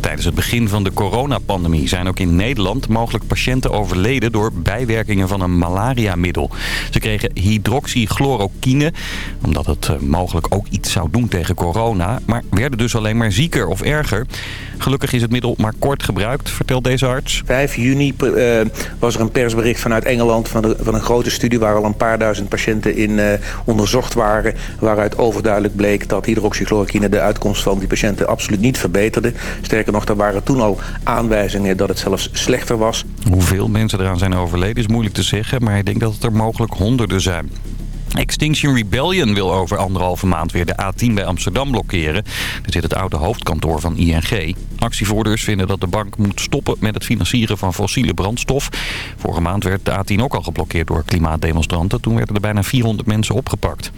Tijdens het begin van de coronapandemie zijn ook in Nederland mogelijk patiënten overleden door bijwerkingen van een malariamiddel. Ze kregen hydroxychloroquine, omdat het eh, mogelijk ook iets zou doen tegen corona, maar werden dus alleen maar zieker of erger. Gelukkig is het middel maar kort gebruikt, vertelt deze arts. 5 juni uh, was er een persbericht vanuit Engeland van, een grote studie waar al een paar duizend patiënten in uh, onderzocht waren, waaruit overduidelijk bleek dat hydroxychloroquine de uitkomst van die patiënten absoluut niet verbeterde. Sterker er waren toen al aanwijzingen dat het zelfs slechter was. Hoeveel mensen eraan zijn overleden is moeilijk te zeggen, maar ik denk dat het er mogelijk honderden zijn. Extinction Rebellion wil over anderhalve maand weer de A10 bij Amsterdam blokkeren. Er zit het oude hoofdkantoor van ING. Actievoerders vinden dat de bank moet stoppen met het financieren van fossiele brandstof. Vorige maand werd de A10 ook al geblokkeerd door klimaatdemonstranten. Toen werden er bijna 400 mensen opgepakt.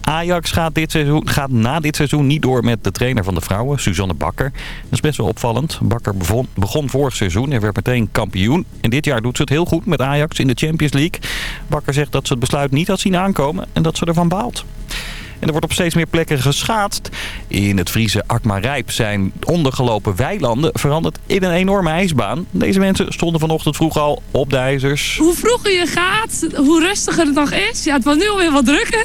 Ajax gaat, dit seizoen, gaat na dit seizoen niet door met de trainer van de vrouwen, Suzanne Bakker. Dat is best wel opvallend. Bakker begon, begon vorig seizoen en werd meteen kampioen. En dit jaar doet ze het heel goed met Ajax in de Champions League. Bakker zegt dat ze het besluit niet had zien aankomen en dat ze ervan baalt. En er wordt op steeds meer plekken geschaatst. In het Friese Akmarijp zijn ondergelopen weilanden veranderd in een enorme ijsbaan. Deze mensen stonden vanochtend vroeg al op de ijzers. Hoe vroeger je gaat, hoe rustiger het nog is. Ja, het wordt nu alweer wat drukker.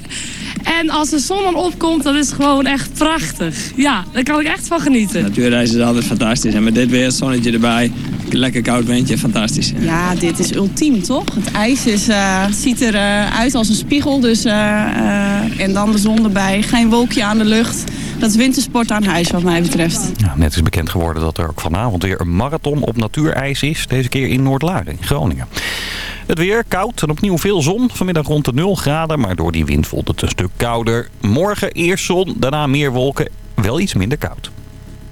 En als de zon dan opkomt, dan is het gewoon echt prachtig. Ja, daar kan ik echt van genieten. Natuurreizen is altijd fantastisch. En met dit weer, het zonnetje erbij, lekker koud windje, fantastisch. Ja, dit is ultiem, toch? Het ijs is, uh, ziet eruit uh, uit als een spiegel. Dus, uh, en dan de zon erbij. Geen wolkje aan de lucht. Dat is wintersport aan huis wat mij betreft. Ja, net is bekend geworden dat er ook vanavond weer een marathon op natuurijs is. Deze keer in Noordlaren in Groningen. Het weer koud en opnieuw veel zon. Vanmiddag rond de 0 graden, maar door die wind voelt het een stuk kouder. Morgen eerst zon, daarna meer wolken. Wel iets minder koud.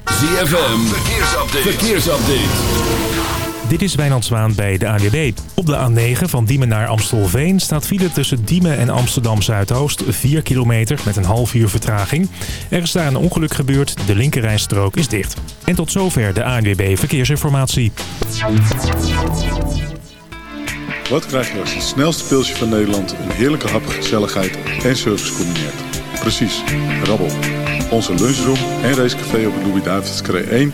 ZFM, verkeersupdate. verkeersupdate. Dit is Wijnand Zwaan bij de ANWB. Op de A9 van Diemen naar Amstelveen staat file tussen Diemen en Amsterdam Zuidoost. 4 kilometer met een half uur vertraging. Er is daar een ongeluk gebeurd. De linkerrijstrook is dicht. En tot zover de ANWB Verkeersinformatie. Wat krijg je als het snelste pilsje van Nederland... een heerlijke hap, gezelligheid en service combineert? Precies, rabbel. Onze lunchroom en racecafé op de Louis-David's 1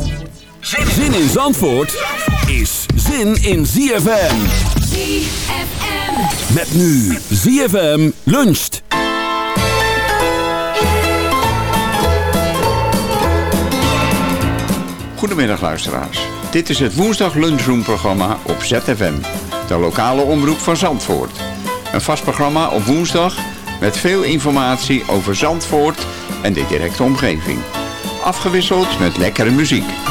Zin in Zandvoort is zin in ZFM. ZFM. Met nu ZFM luncht. Goedemiddag luisteraars. Dit is het woensdag lunchroom programma op ZFM. De lokale omroep van Zandvoort. Een vast programma op woensdag met veel informatie over Zandvoort en de directe omgeving. Afgewisseld met lekkere muziek.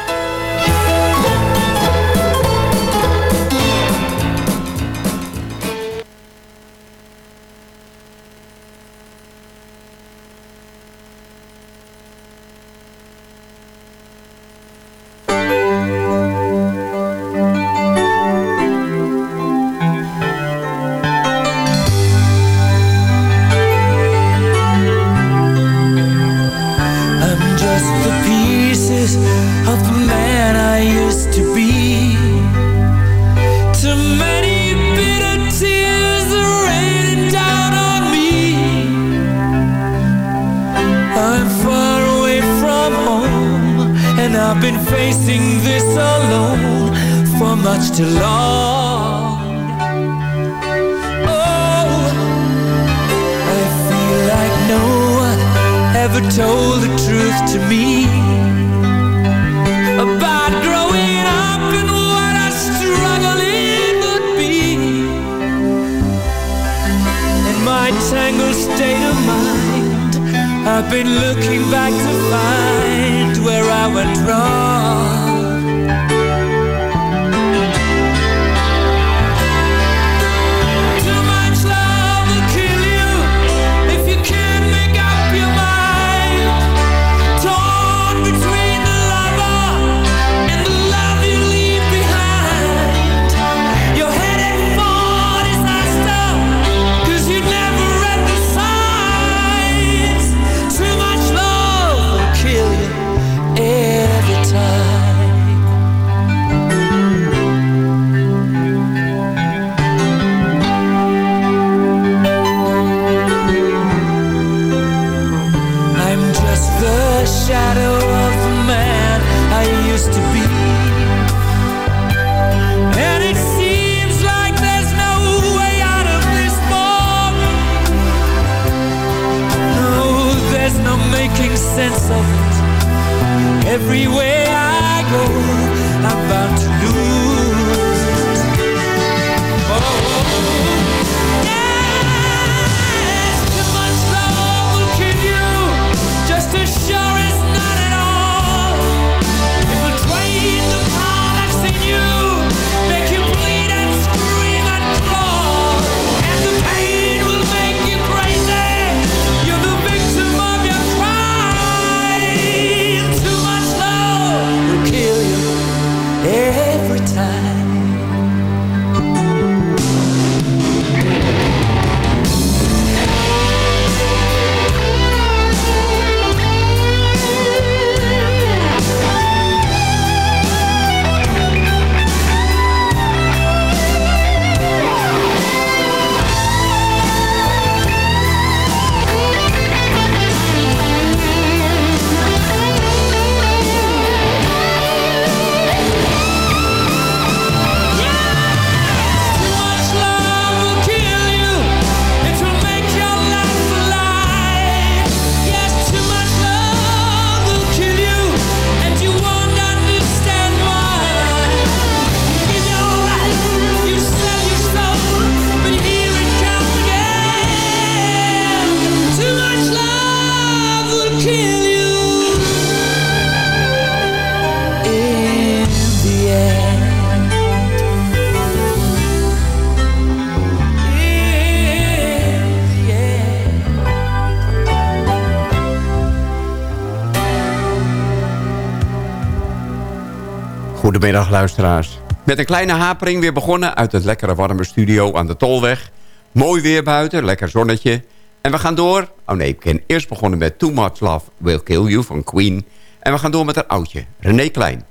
Goedemiddag luisteraars. Met een kleine hapering weer begonnen uit het lekkere warme studio aan de Tolweg. Mooi weer buiten, lekker zonnetje. En we gaan door. Oh nee, ik ben eerst begonnen met Too Much Love Will Kill You van Queen. En we gaan door met een oudje, René Klein.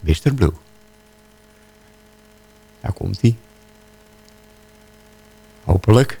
Mr. Blue. Daar komt hij. Hopelijk.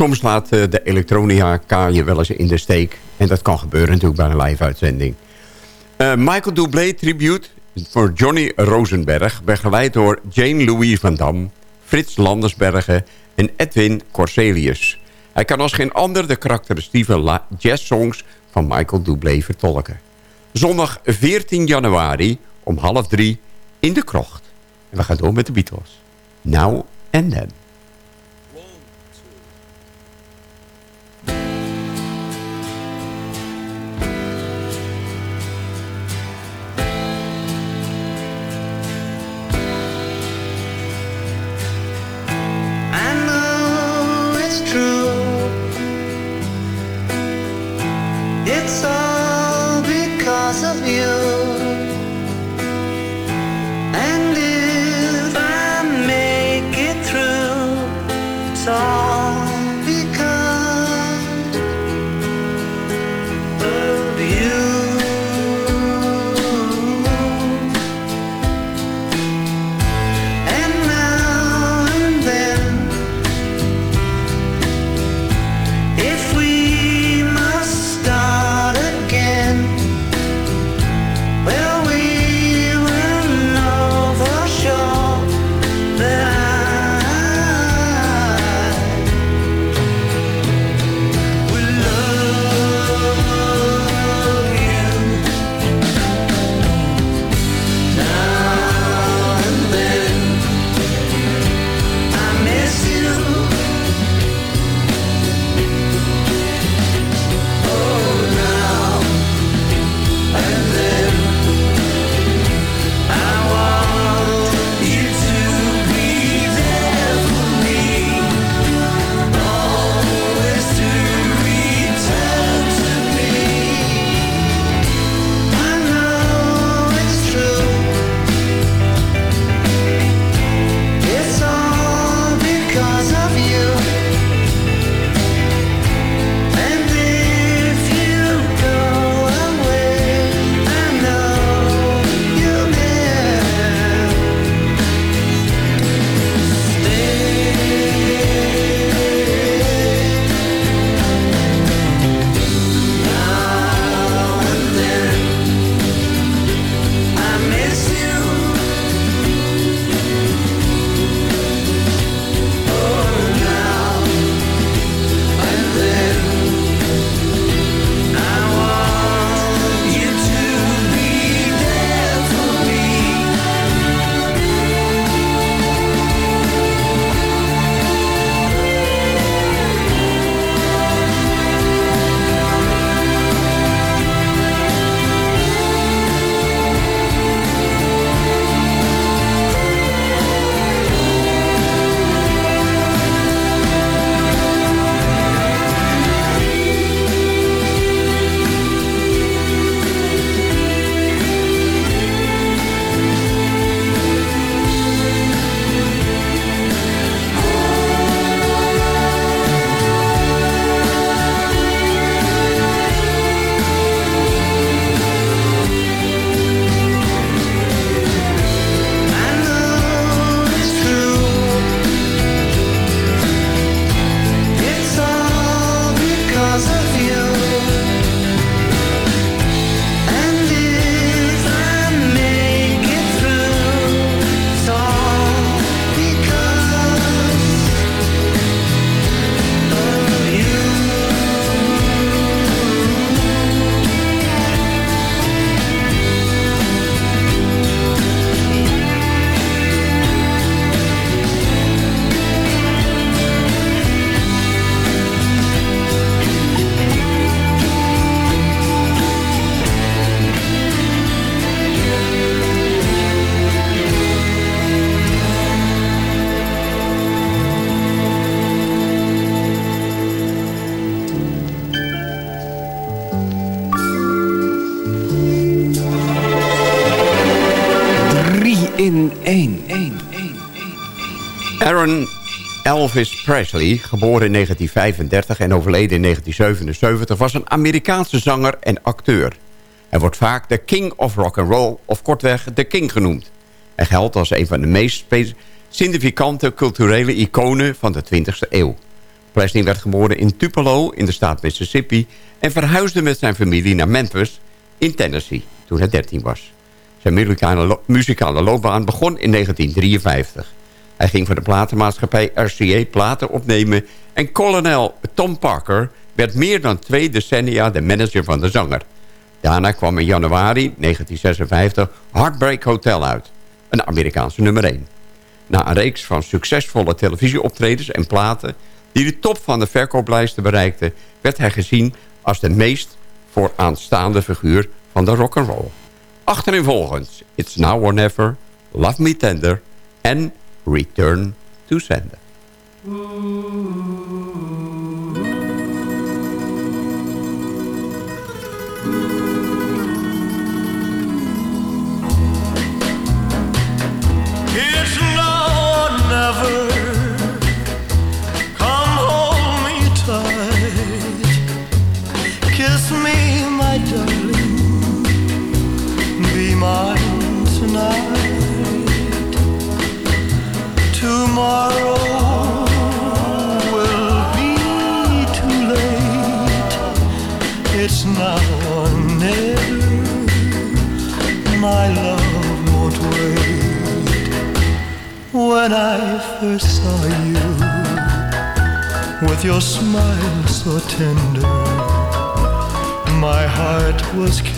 Soms laat eh, de elektronica je wel eens in de steek. En dat kan gebeuren natuurlijk bij een live-uitzending. Eh, Michael Doublé tribute voor Johnny Rosenberg... begeleid door Jane Louis van Dam, Frits Landersbergen en Edwin Corselius. Hij kan als geen ander de karakteristieke la- jazzsongs van Michael Doublé vertolken. Zondag 14 januari om half drie in de krocht. En we gaan door met de Beatles. Now and Then. Presley, geboren in 1935 en overleden in 1977... was een Amerikaanse zanger en acteur. Hij wordt vaak de King of Rock and Roll of kortweg de King genoemd. Hij geldt als een van de meest significante culturele iconen van de 20e eeuw. Presley werd geboren in Tupelo in de staat Mississippi... en verhuisde met zijn familie naar Memphis in Tennessee toen hij 13 was. Zijn muzikale, muzikale loopbaan begon in 1953. Hij ging voor de platenmaatschappij RCA platen opnemen... en kolonel Tom Parker werd meer dan twee decennia de manager van de zanger. Daarna kwam in januari 1956 Heartbreak Hotel uit, een Amerikaanse nummer 1. Na een reeks van succesvolle televisieoptredens en platen... die de top van de verkooplijsten bereikten... werd hij gezien als de meest vooraanstaande figuur van de rock'n'roll. Achterin volgens It's Now or Never, Love Me Tender en Return to Sender. It's or never.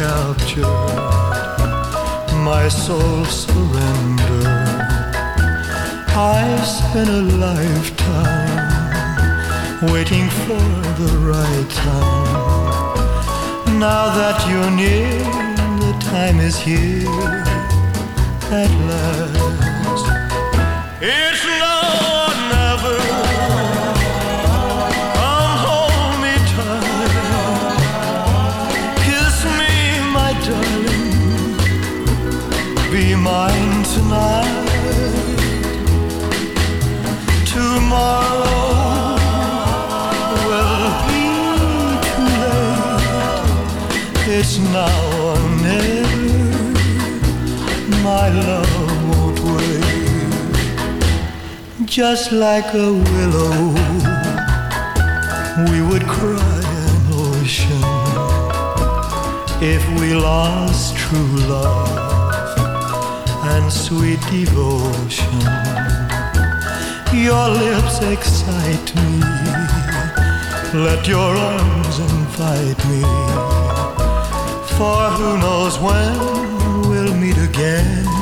Captured, my soul surrendered. I spent a lifetime waiting for the right time. Now that you're near, the time is here at last. It's now or never. Come hold me tight. Kiss me, my darling. Be mine tonight. Just like a willow. We would cry an ocean if we lost true love and sweet devotion. Your lips excite me. Let your arms invite me. For who knows when we'll meet again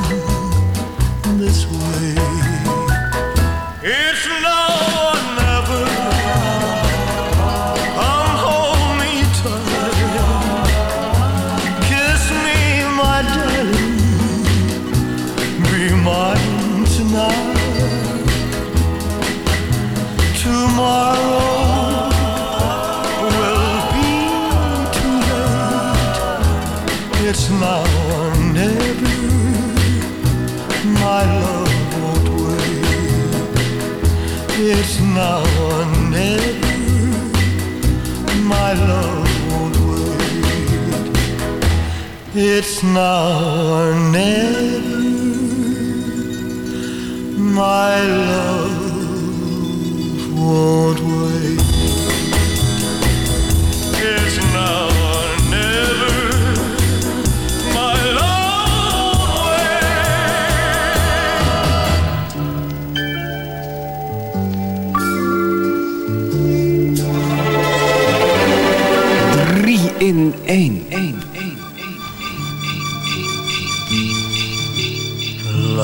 Now never. My love won't wait. It's now never. My Drie in 1.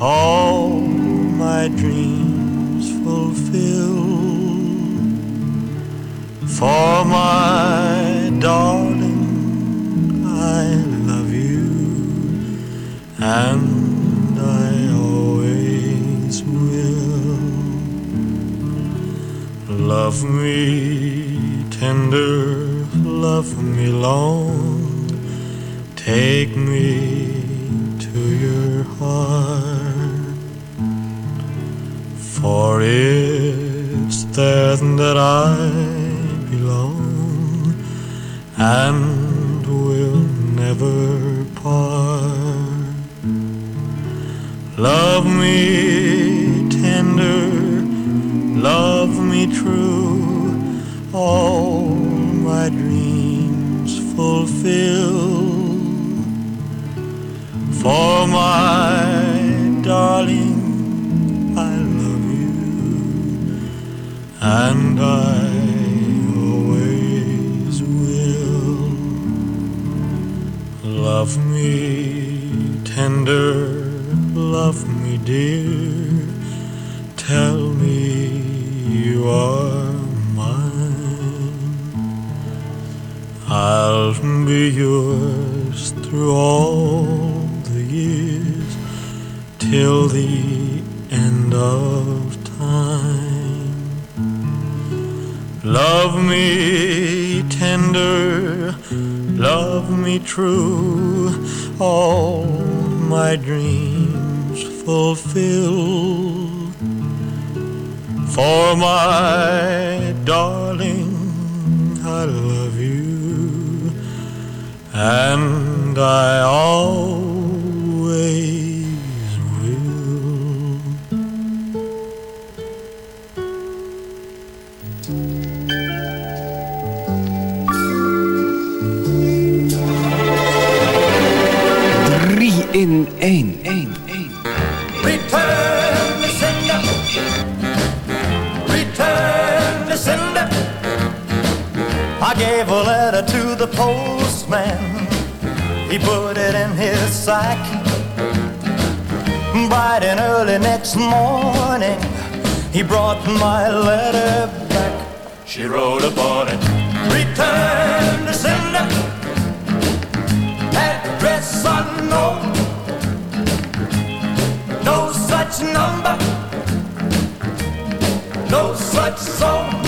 all my dreams fulfill. For my darling, I love you, and I always will. Love me tender, love me long, take me For it's there that I belong and will never part. Love me tender, love me true, all my dreams fulfill. For my darling, and I always will. Love me tender, love me dear, tell me you are mine. I'll be yours through all the years till the end of Love me tender, love me true, all my dreams fulfill. For my darling, I love you, and I always in één. Return the sender. Return the sender. I gave a letter to the postman. He put it in his sack. Bright and early next morning, he brought my letter back. She wrote upon it. Return the sender. Address unknown. Such number. No such zone.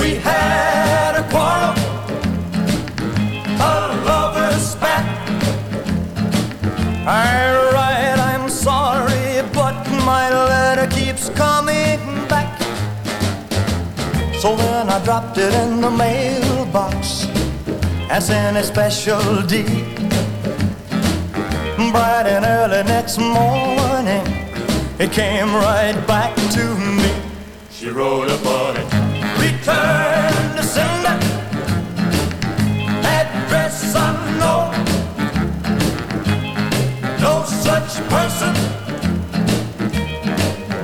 We had a quarrel. A lover's spat. I write, I'm sorry, but my letter keeps coming back. So then I dropped it in the mailbox as in a special deed. Bright and early next morning, it came right back to me. She wrote upon it, return to sender, address unknown. No such person,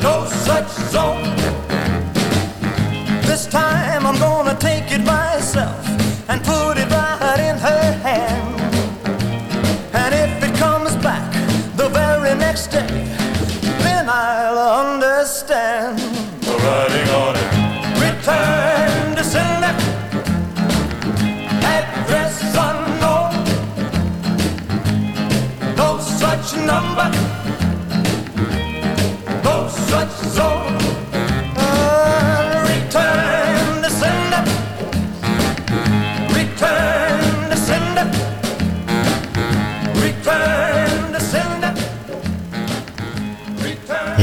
no such zone. This time I'm gonna take it myself and put it right in her next day, then I'll understand. The writing on it. Return to sender. Address unknown. No such number. No such zone.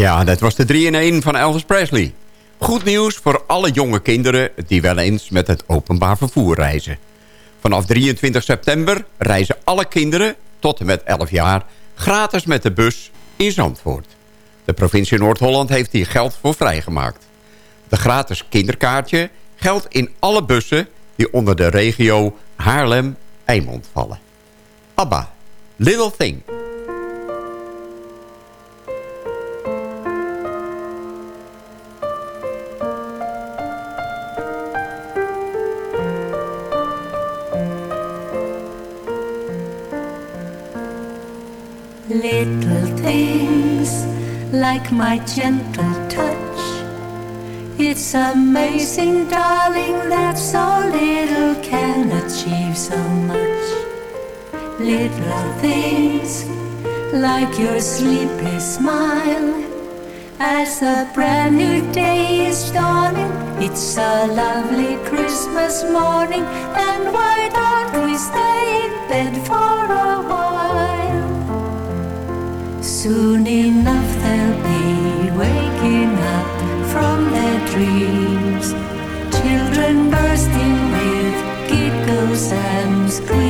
Ja, dat was de 3-in-1 van Elvis Presley. Goed nieuws voor alle jonge kinderen die wel eens met het openbaar vervoer reizen. Vanaf 23 september reizen alle kinderen tot en met 11 jaar gratis met de bus in Zandvoort. De provincie Noord-Holland heeft hier geld voor vrijgemaakt. De gratis kinderkaartje geldt in alle bussen die onder de regio Haarlem-Eimond vallen. ABBA, Little Thing. Little things like my gentle touch. It's amazing, darling, that so little can achieve so much. Little things like your sleepy smile. As a brand new day is dawning, it's a lovely Christmas morning, and why don't we stay in bed for a while? Soon enough they'll be waking up from their dreams, children bursting with giggles and screams.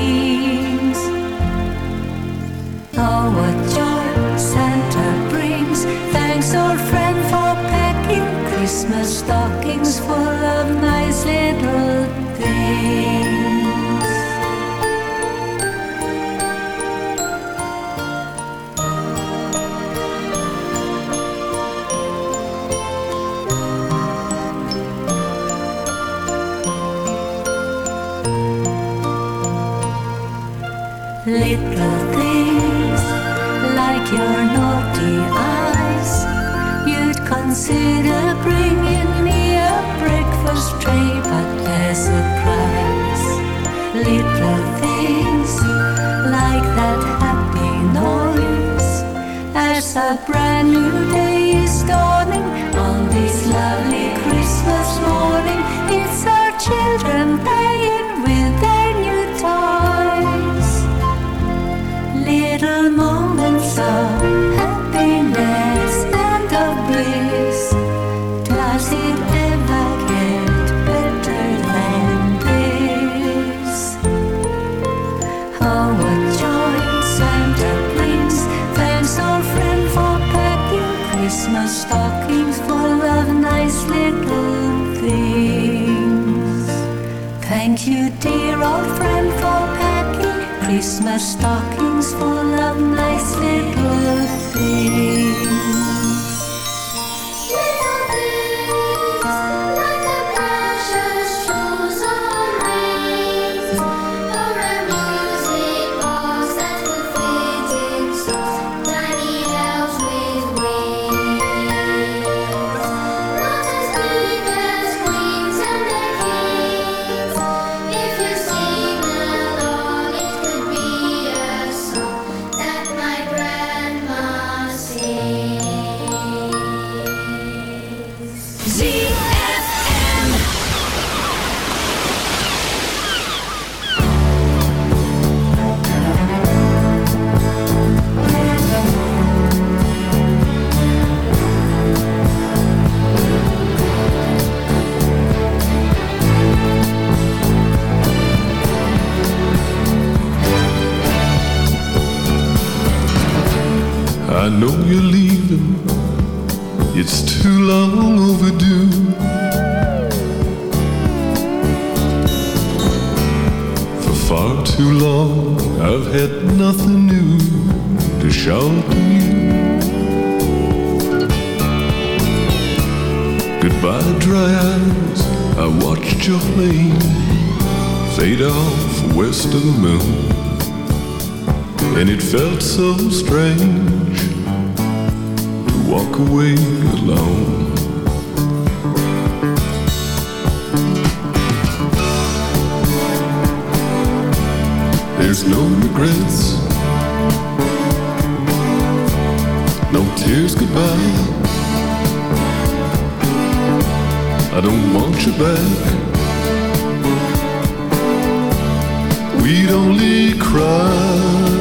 A brand new day Christmas strange to walk away alone. There's no regrets, no tears goodbye. I don't want you back. We'd only cry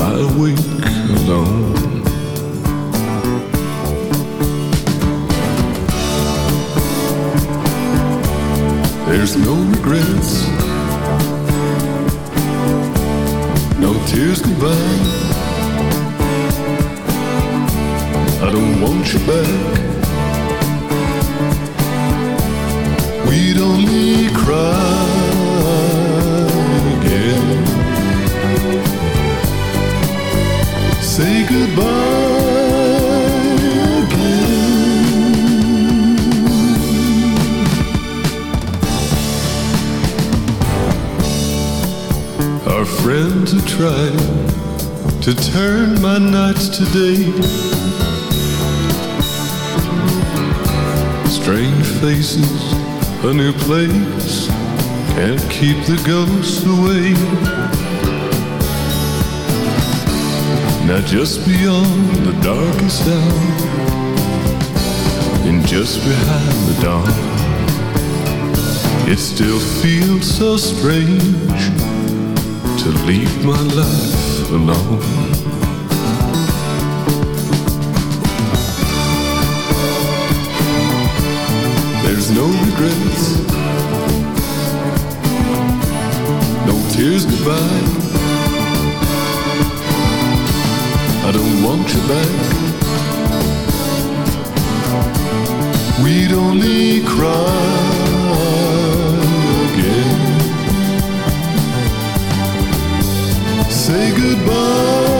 lie awake alone. There's no regrets, no tears goodbye. I don't want you back. We'd only cry Say goodbye again. Our friends are trying to turn my nights to day. Strange faces, a new place, can't keep the ghosts away. Now just beyond the darkest hour, and just behind the dawn, it still feels so strange to leave my life alone. There's no regrets, no tears goodbye. I don't want you back. We'd only cry again. Say goodbye.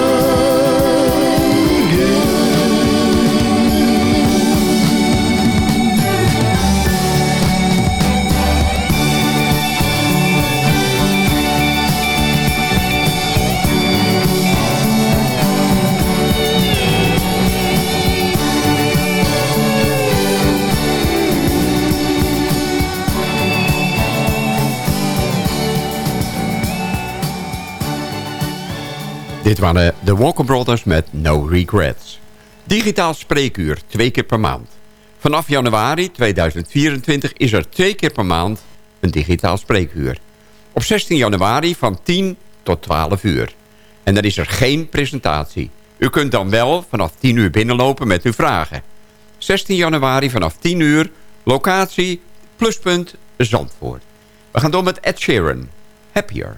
Dit waren de Walker Brothers met No Regrets. Digitaal spreekuur, twee keer per maand. Vanaf januari 2024 is er twee keer per maand een digitaal spreekuur. Op 16 januari van 10 tot 12 uur. En dan is er geen presentatie. U kunt dan wel vanaf 10 uur binnenlopen met uw vragen. 16 januari vanaf 10 uur, locatie, pluspunt, Zandvoort. We gaan door met Ed Sheeran. Happier.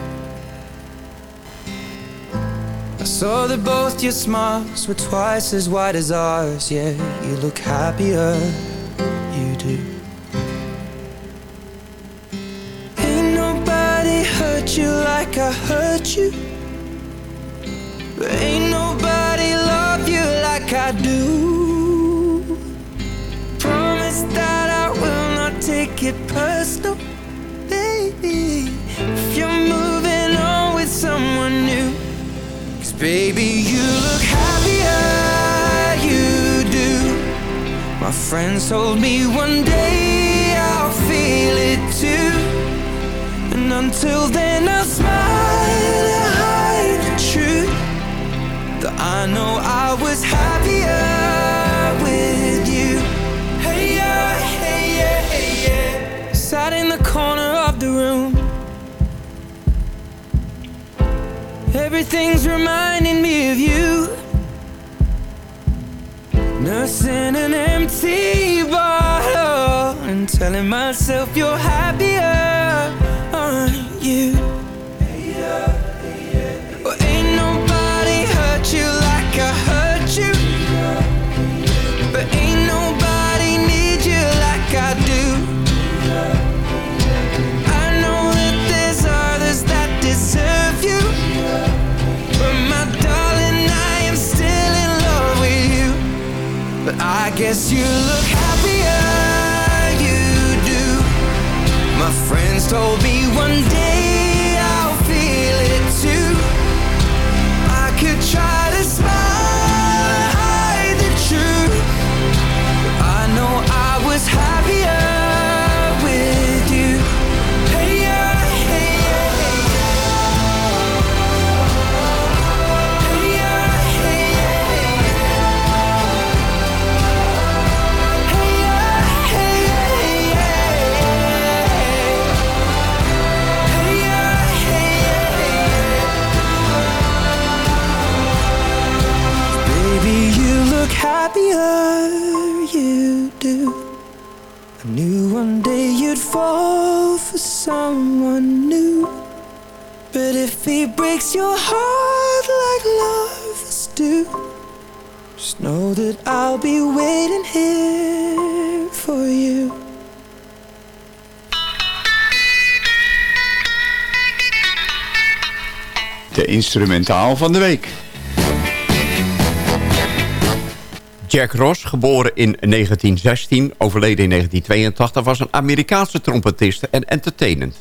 saw that both your smiles were twice as wide as ours. Yeah, you look happier, you do. Ain't nobody hurt you like I hurt you. But Ain't nobody love you like I do. Promise that I will make it personal, baby. If you're moving on with someone new, baby, you look happier, you do. My friends told me one day I'll feel it too. And until then, I'll smile and hide the truth. That I know I was happier Everything's reminding me of you. Nursing an empty bottle and telling myself you're happier, aren't you? Well, ain't nobody hurt you like I guess you look happier, you do. My friends told me instrumentaal van de week. Jack Ross, geboren in 1916, overleden in 1982... was een Amerikaanse trompetist en entertainend.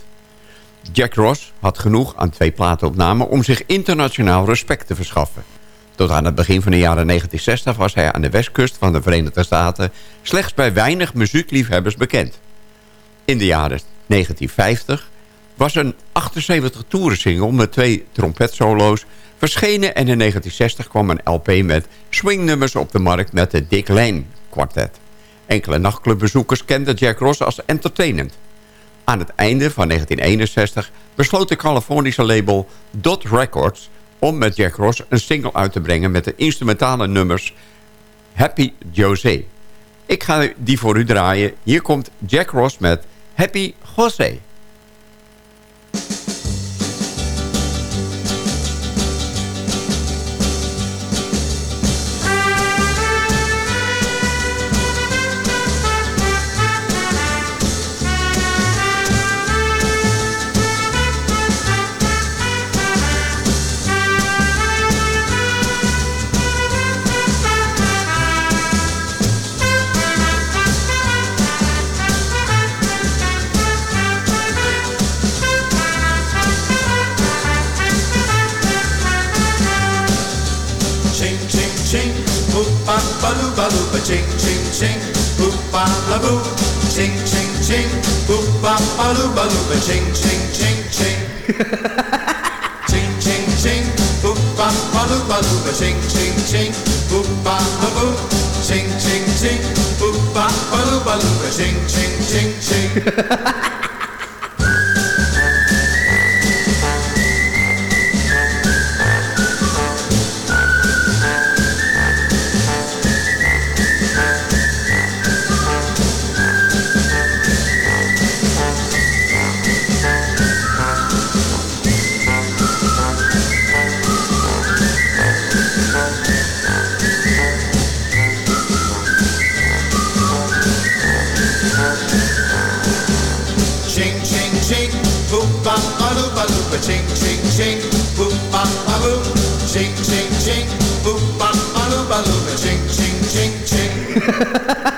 Jack Ross had genoeg aan twee platenopnamen... om zich internationaal respect te verschaffen. Tot aan het begin van de jaren 1960 was hij aan de westkust van de Verenigde Staten... slechts bij weinig muziekliefhebbers bekend. In de jaren 1950 was een 78 toeren single met twee trompetsolo's verschenen... en in 1960 kwam een LP met swingnummers op de markt met de Dick Lane Quartet. Enkele nachtclubbezoekers kenden Jack Ross als entertainend. Aan het einde van 1961 besloot de Californische label Dot Records... om met Jack Ross een single uit te brengen met de instrumentale nummers Happy José. Ik ga die voor u draaien. Hier komt Jack Ross met Happy José. Aluba luba ching ching ching ching. ching ching ching. Boop ba aluba luba ching ching ching. Boop ba ba boop. Ching ching ching. Boop ba aluba luba ching ching ching ching. Ching ching ching, boop ba bam, bam, Ching Zing, zing, zing, ba bam, bam, bam. Zing, zing, zing, zing.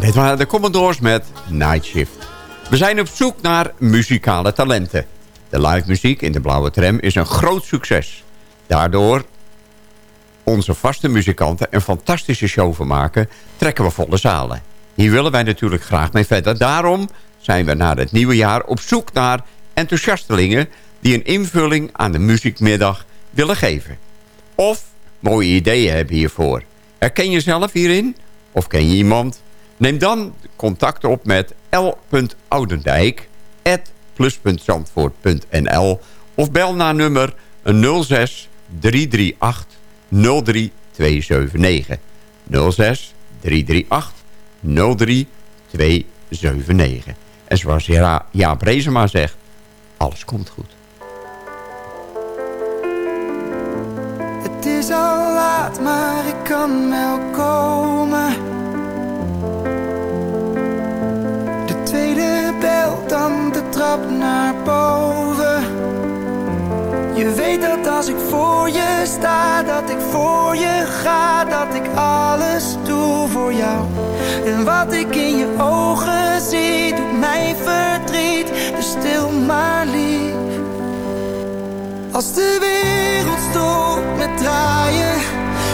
Dit waren de Commodores met Night Shift. We zijn op zoek naar muzikale talenten. De live muziek in de Blauwe Tram is een groot succes. Daardoor onze vaste muzikanten een fantastische show van maken... trekken we volle zalen. Hier willen wij natuurlijk graag mee verder. Daarom zijn we na het nieuwe jaar op zoek naar enthousiastelingen... die een invulling aan de muziekmiddag willen geven. Of mooie ideeën hebben hiervoor. Herken jezelf hierin? Of ken je iemand Neem dan contact op met l.oudendijk plus.zandvoort.nl of bel naar nummer 06 338 03279. 06 338 03279. En zoals ja Jaap Rezema zegt, alles komt goed. Het is al laat, maar ik kan wel komen dan de trap naar boven. Je weet dat als ik voor je sta, dat ik voor je ga, dat ik alles doe voor jou. En wat ik in je ogen zie, doet mij verdriet, dus stil maar lief. Als de wereld stopt met draaien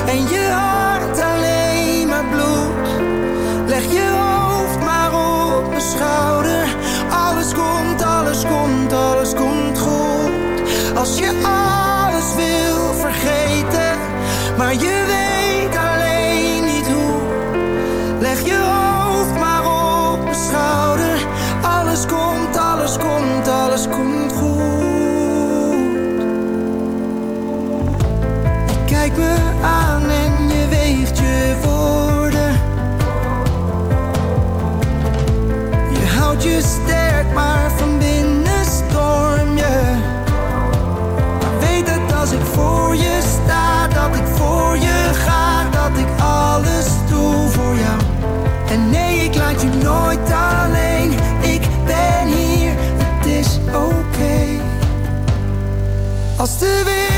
en je hart alleen maar bloedt, leg je hoofd maar op mijn schouder. Alles komt, alles komt, goed. Als je alles wil vergeten, maar je De wereld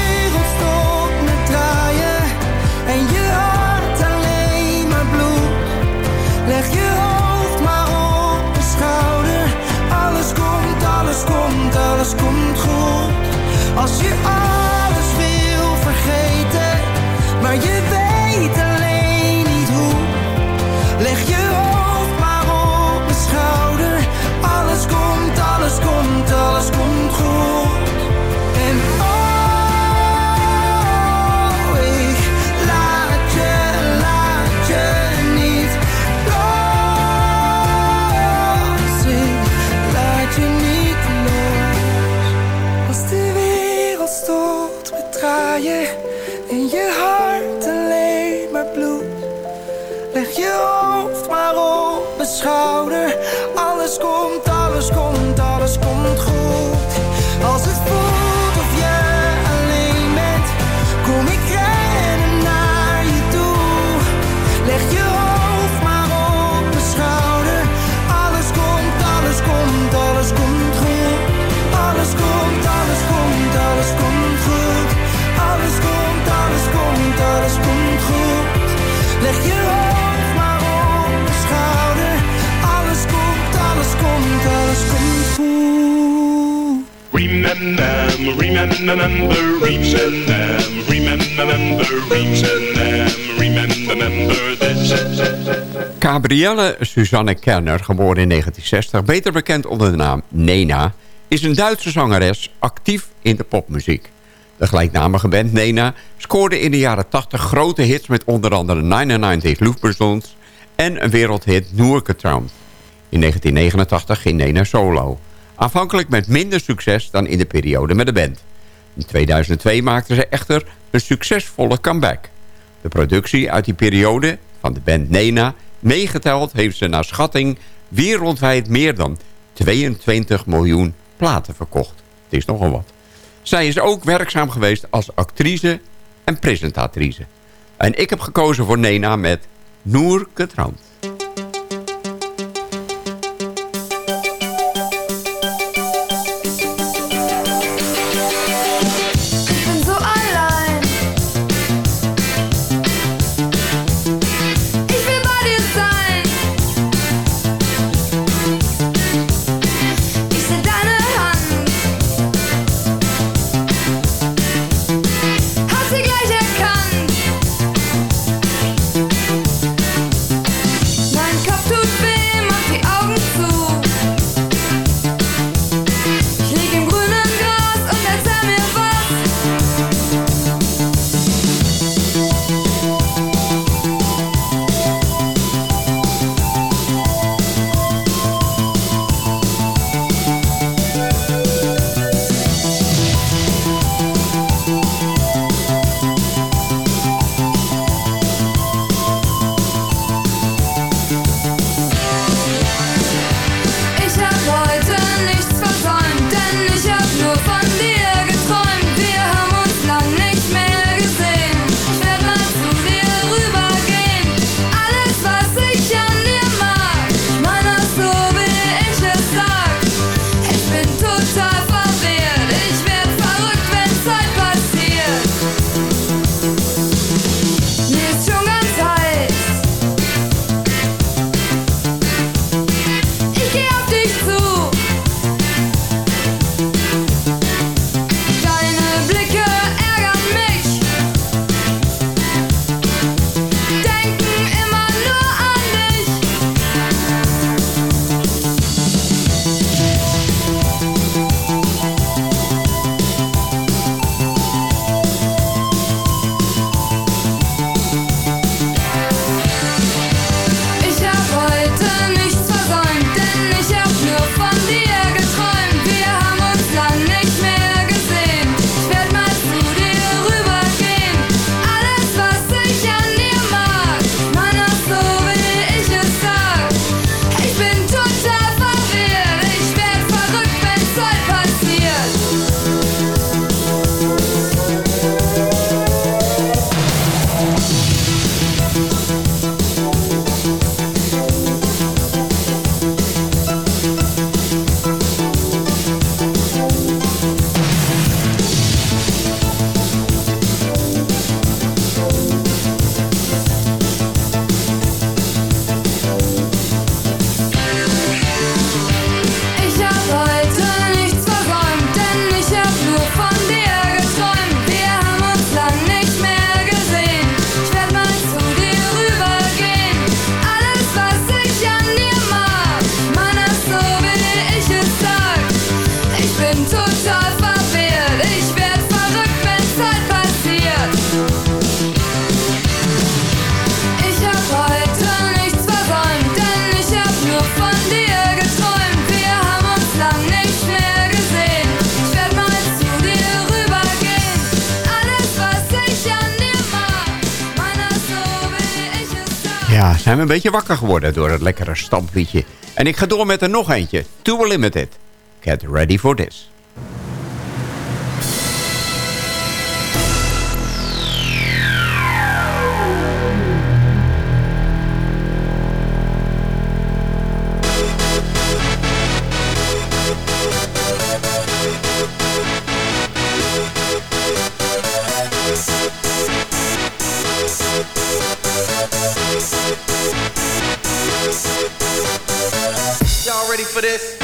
Remember, remember, remember, this. Gabrielle Suzanne Kerner, geboren in 1960, beter bekend onder de naam Nena... is een Duitse zangeres actief in de popmuziek. De gelijknamige band Nena scoorde in de jaren 80 grote hits... met onder andere 99 Luftballons en een wereldhit Noorketraum. In 1989 ging Nena solo. Aanvankelijk met minder succes dan in de periode met de band. In 2002 maakte ze echter een succesvolle comeback. De productie uit die periode van de band Nena... meegeteld heeft ze naar schatting wereldwijd meer dan 22 miljoen platen verkocht. Het is nogal wat. Zij is ook werkzaam geweest als actrice en presentatrice. En ik heb gekozen voor Nena met Noor Getrouwd. Ja, zijn we een beetje wakker geworden door het lekkere stampliedje. En ik ga door met er nog eentje. Tool Limited. Get ready for this. this.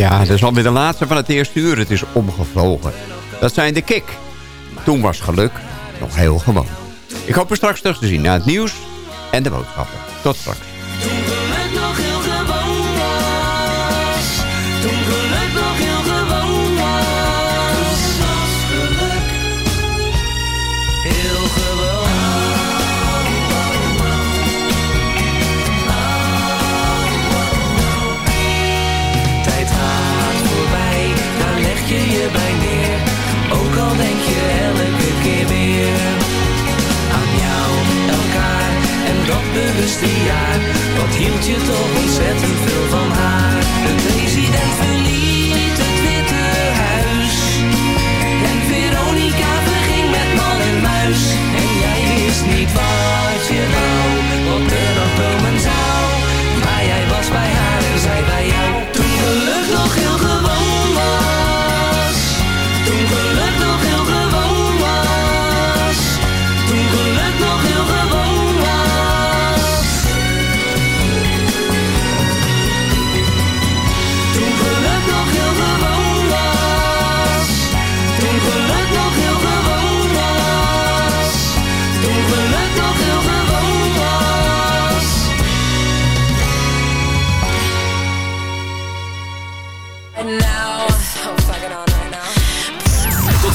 Ja, dat is alweer de laatste van het eerste uur. Het is omgevlogen. Dat zijn de kick. Toen was geluk nog heel gewoon. Ik hoop u straks terug te zien naar het nieuws en de boodschappen. Tot straks. Wat hield je toch ontzettend veel van haar?